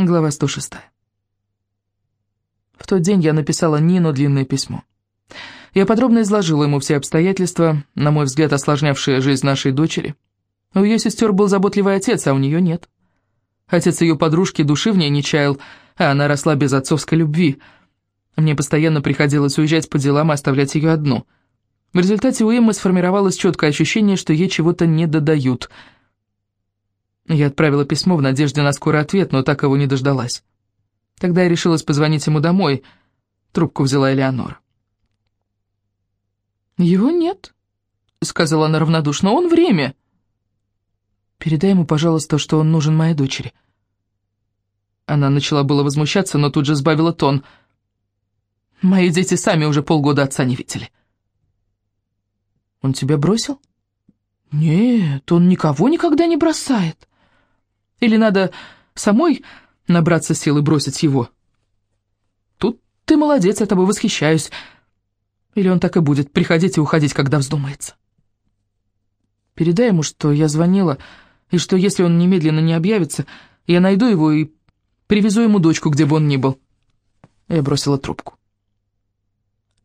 Глава 106. В тот день я написала Нину длинное письмо. Я подробно изложила ему все обстоятельства, на мой взгляд, осложнявшие жизнь нашей дочери. У ее сестер был заботливый отец, а у нее нет. Отец ее подружки души в ней не чаял, а она росла без отцовской любви. Мне постоянно приходилось уезжать по делам и оставлять ее одну. В результате у Эммы сформировалось четкое ощущение, что ей чего-то не додают. Я отправила письмо в надежде на скорый ответ, но так его не дождалась. Тогда я решилась позвонить ему домой. Трубку взяла Элеонора. «Его нет», — сказала она равнодушно, — «он время». «Передай ему, пожалуйста, что он нужен моей дочери». Она начала было возмущаться, но тут же сбавила тон. «Мои дети сами уже полгода отца не видели». «Он тебя бросил?» «Нет, он никого никогда не бросает». «Или надо самой набраться сил и бросить его?» «Тут ты молодец, я тобой восхищаюсь». Или он так и будет приходить и уходить, когда вздумается. Передай ему, что я звонила, и что если он немедленно не объявится, я найду его и привезу ему дочку, где бы он ни был. Я бросила трубку.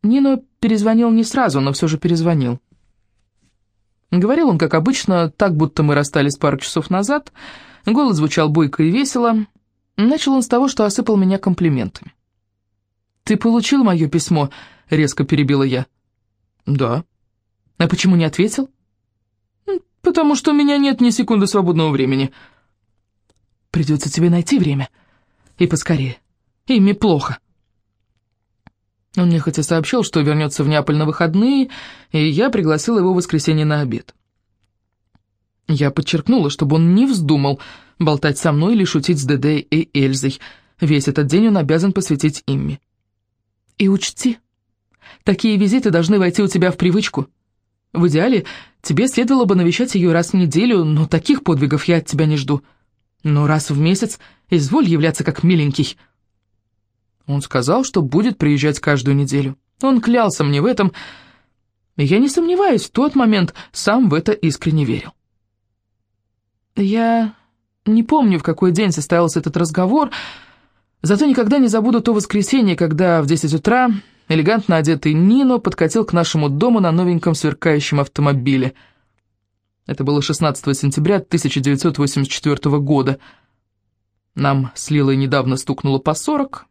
Нино перезвонил не сразу, но все же перезвонил. Говорил он, как обычно, так, будто мы расстались пару часов назад. Голос звучал бойко и весело. Начал он с того, что осыпал меня комплиментами. «Ты получил мое письмо?» — резко перебила я. «Да». «А почему не ответил?» «Потому что у меня нет ни секунды свободного времени». «Придется тебе найти время. И поскорее. Ими плохо». Он мне хотя сообщил, что вернется в Неаполь на выходные, и я пригласила его в воскресенье на обед. Я подчеркнула, чтобы он не вздумал болтать со мной или шутить с Дедей и Эльзой. Весь этот день он обязан посвятить Имме. И учти, такие визиты должны войти у тебя в привычку. В идеале тебе следовало бы навещать ее раз в неделю, но таких подвигов я от тебя не жду. Но раз в месяц изволь являться как миленький. Он сказал, что будет приезжать каждую неделю. Он клялся мне в этом, и я не сомневаюсь, в тот момент сам в это искренне верил. Я не помню, в какой день состоялся этот разговор, Зато никогда не забуду то воскресенье, когда в 10 утра элегантно одетый Нино подкатил к нашему дому на новеньком сверкающем автомобиле. Это было 16 сентября 1984 года. Нам с Лилой недавно стукнуло по 40,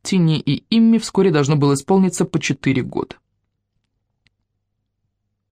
Тини и Имми вскоре должно было исполниться по 4 года.